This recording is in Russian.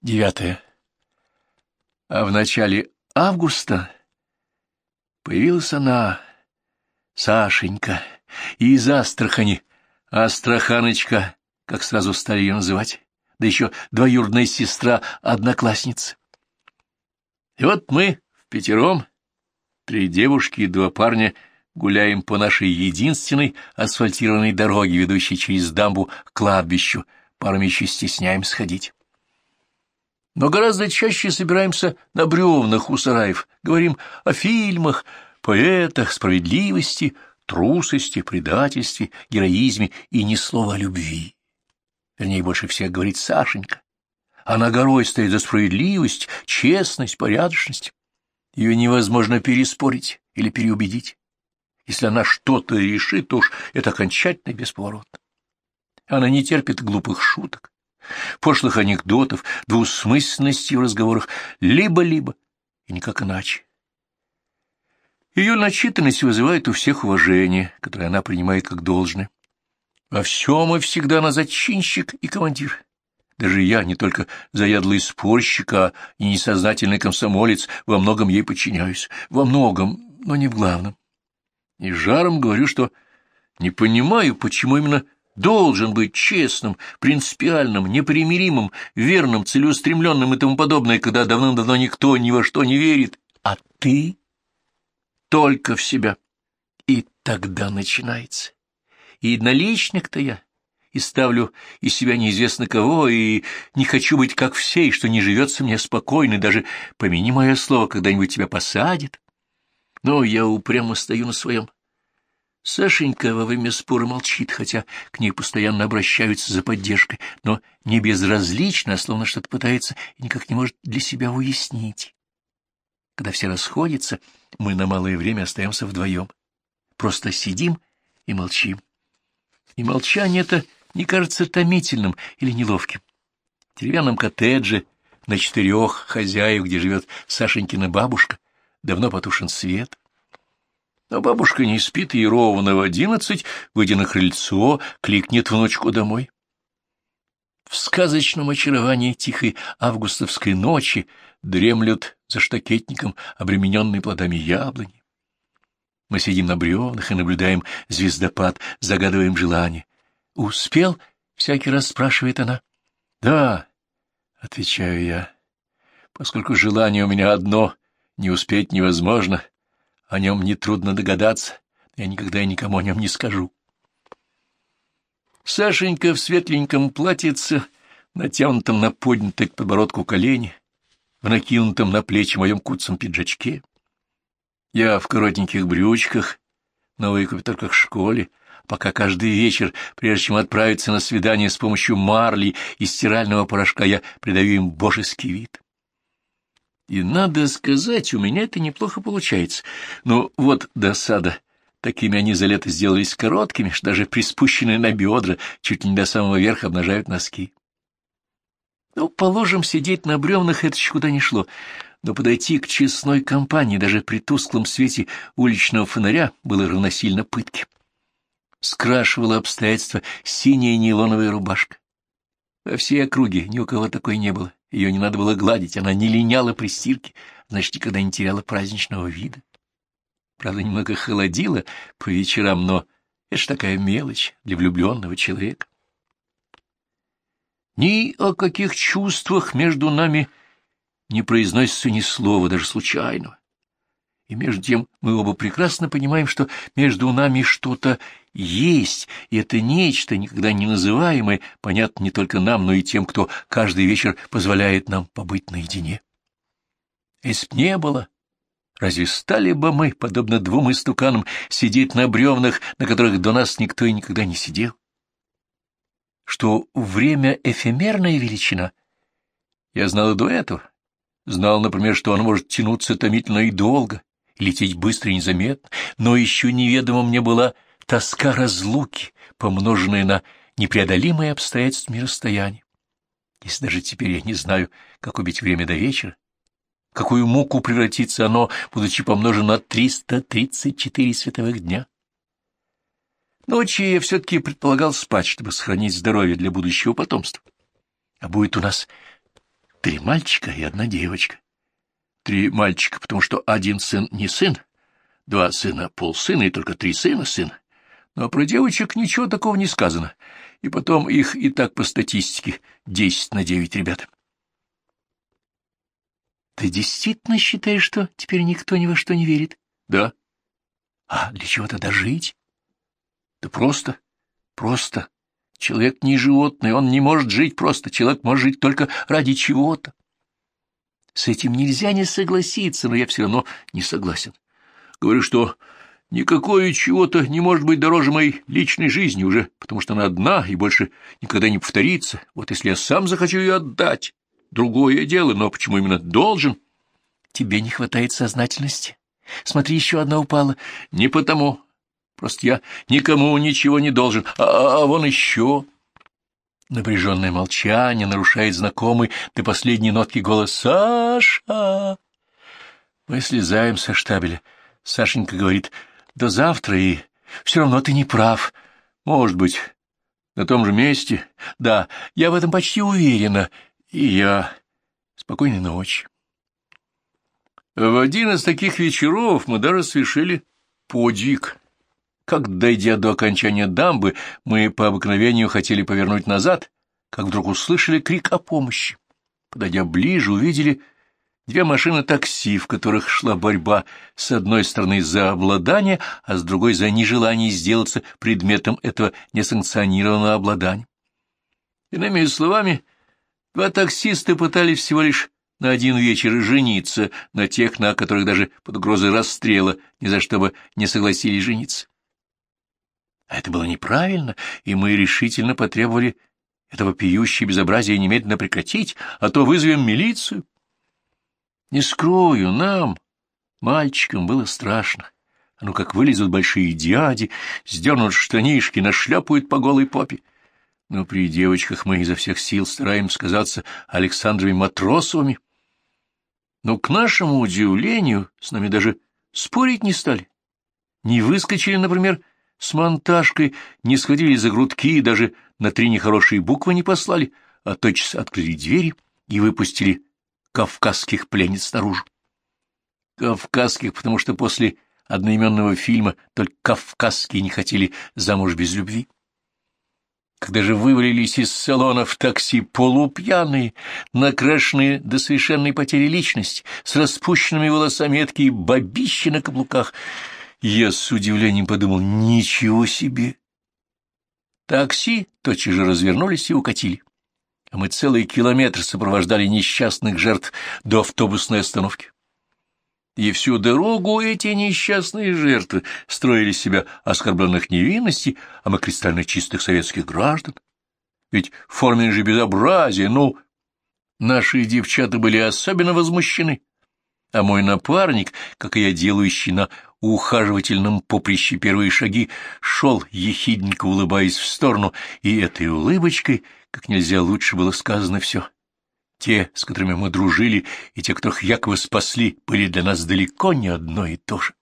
Девятое. А в начале августа появилась она, Сашенька, из Астрахани, Астраханочка, как сразу стали ее называть, да еще двоюродная сестра одноклассницы. И вот мы в пятером, три девушки и два парня, гуляем по нашей единственной асфальтированной дороге, ведущей через дамбу к кладбищу, парами еще стесняемся сходить но гораздо чаще собираемся на бревнах у сараев, говорим о фильмах, поэтах, справедливости, трусости, предательстве, героизме и ни слова о любви. Вернее, больше всех говорит Сашенька. Она горой стоит за справедливость, честность, порядочность. Ее невозможно переспорить или переубедить. Если она что-то решит, то уж это окончательно бесповоротно. Она не терпит глупых шуток, пошлых анекдотов, двусмысленности в разговорах, либо-либо, и никак иначе. Ее начитанность вызывает у всех уважение, которое она принимает как должное. Во всем и всегда она зачинщик и командир. Даже я, не только заядлый спорщик, а и несознательный комсомолец, во многом ей подчиняюсь. Во многом, но не в главном. И жаром говорю, что не понимаю, почему именно должен быть честным, принципиальным, непримиримым, верным, целеустремленным и тому подобное, когда давным-давно никто ни во что не верит, а ты только в себя. И тогда начинается. И единоличник-то я, и ставлю из себя неизвестно кого, и не хочу быть как все, и что не живется мне спокойно, и даже, помяни мое слово, когда-нибудь тебя посадят. Но я упрямо стою на своем. Сашенька во время спора молчит, хотя к ней постоянно обращаются за поддержкой, но не безразлично, а словно что-то пытается и никак не может для себя уяснить. Когда все расходятся, мы на малое время остаемся вдвоем. Просто сидим и молчим. И молчание это не кажется томительным или неловким. В деревянном коттедже на четырех хозяев, где живет Сашенькина бабушка, давно потушен свет. Но бабушка не спит, и ровно в одиннадцать, выйдя на крыльцо, кликнет внучку домой. В сказочном очаровании тихой августовской ночи дремлют за штакетником, обремененные плодами яблони. Мы сидим на бревнах и наблюдаем звездопад, загадываем желание. «Успел?» — всякий раз спрашивает она. «Да», — отвечаю я, — «поскольку желание у меня одно, не успеть невозможно, о нем нетрудно догадаться, я никогда и никому о нем не скажу. Сашенька в светленьком платьице, натянутом на поднятой к подбородку колени, в накинутом на плечи моем куцом пиджачке. Я в коротеньких брючках, только в школе, пока каждый вечер, прежде чем отправиться на свидание с помощью марли и стирального порошка, я придаю им божеский вид. И, надо сказать, у меня это неплохо получается. Но вот досада. Такими они за лето сделались короткими, что даже приспущенные на бедра чуть не до самого верха обнажают носки. Ну, положим, сидеть на бревнах это еще куда не шло, но подойти к честной компании даже при тусклом свете уличного фонаря было равносильно пытке. Скрашивала обстоятельства синяя нейлоновая рубашка. Во всей округе ни у кого такой не было. Ее не надо было гладить, она не линяла при стирке, значит, никогда не теряла праздничного вида. Правда, немного холодила по вечерам, но это ж такая мелочь для влюбленного человека. Ни о каких чувствах между нами не произносится ни слова, даже случайного. И между тем мы оба прекрасно понимаем, что между нами что-то есть, и это нечто, никогда не называемое, понятно не только нам, но и тем, кто каждый вечер позволяет нам побыть наедине. Если б не было, разве стали бы мы, подобно двум истуканам, сидеть на бревнах, на которых до нас никто и никогда не сидел? Что время — эфемерная величина, я знал и до этого. Знал, например, что он может тянуться томительно и долго, лететь быстро и незаметно, но еще неведомо мне была тоска разлуки, помноженная на непреодолимые обстоятельства расстояния. Если даже теперь я не знаю, как убить время до вечера, какую муку превратится оно, будучи помножено на 334 световых дня. Ночью я все-таки предполагал спать, чтобы сохранить здоровье для будущего потомства. А будет у нас три мальчика и одна девочка. Три мальчика, потому что один сын не сын, два сына — полсына и только три сына — сын. Но про девочек ничего такого не сказано, и потом их и так по статистике десять на девять ребят. Ты действительно считаешь, что теперь никто ни во что не верит? Да. А для чего тогда жить? Да просто, просто. Человек не животное, он не может жить просто. Человек может жить только ради чего-то. С этим нельзя не согласиться, но я все равно не согласен. Говорю, что никакое чего-то не может быть дороже моей личной жизни уже, потому что она одна и больше никогда не повторится. Вот если я сам захочу ее отдать, другое дело, но почему именно должен? Тебе не хватает сознательности. Смотри, еще одна упала. Не потому. Просто я никому ничего не должен. А, а, а вон еще... Напряженное молчание нарушает знакомый до последней нотки голос «Саша!». Мы слезаем со штабеля. Сашенька говорит «До завтра, и все равно ты не прав. Может быть, на том же месте? Да, я в этом почти уверена. И я. Спокойной ночи. В один из таких вечеров мы даже совершили подвиг. Как, дойдя до окончания дамбы, мы по обыкновению хотели повернуть назад, как вдруг услышали крик о помощи. Подойдя ближе, увидели две машины такси, в которых шла борьба с одной стороны за обладание, а с другой за нежелание сделаться предметом этого несанкционированного обладания. Иными словами, Два таксиста пытались всего лишь на один вечер жениться на тех, на которых даже под угрозой расстрела ни за что бы не согласились жениться. А это было неправильно, и мы решительно потребовали этого пьющее безобразие немедленно прекратить, а то вызовем милицию. Не скрою, нам, мальчикам, было страшно. А ну как вылезут большие дяди, сдернут штанишки, нашляпают по голой попе но при девочках мы изо всех сил стараемся казаться Александровыми Матросовыми. Но, к нашему удивлению, с нами даже спорить не стали. Не выскочили, например, с монтажкой, не сходили за грудки и даже на три нехорошие буквы не послали, а тотчас открыли двери и выпустили кавказских пленниц наружу. Кавказских, потому что после одноименного фильма только кавказские не хотели замуж без любви. Когда же вывалились из салона в такси полупьяные, накрашенные до совершенной потери личности, с распущенными волосами и бабищи на каблуках, я с удивлением подумал, ничего себе! Такси тотчас же развернулись и укатили, а мы целый километр сопровождали несчастных жертв до автобусной остановки. И всю дорогу эти несчастные жертвы строили себя оскорбленных невинностей, а мы кристально чистых советских граждан. Ведь форменное же безобразие, ну... Наши девчата были особенно возмущены, а мой напарник, как и я делающий на ухаживательном поприще первые шаги, шел, ехидненько улыбаясь в сторону, и этой улыбочкой как нельзя лучше было сказано все. Те, с которыми мы дружили, и те, которых якобы спасли, были для нас далеко не одно и то же.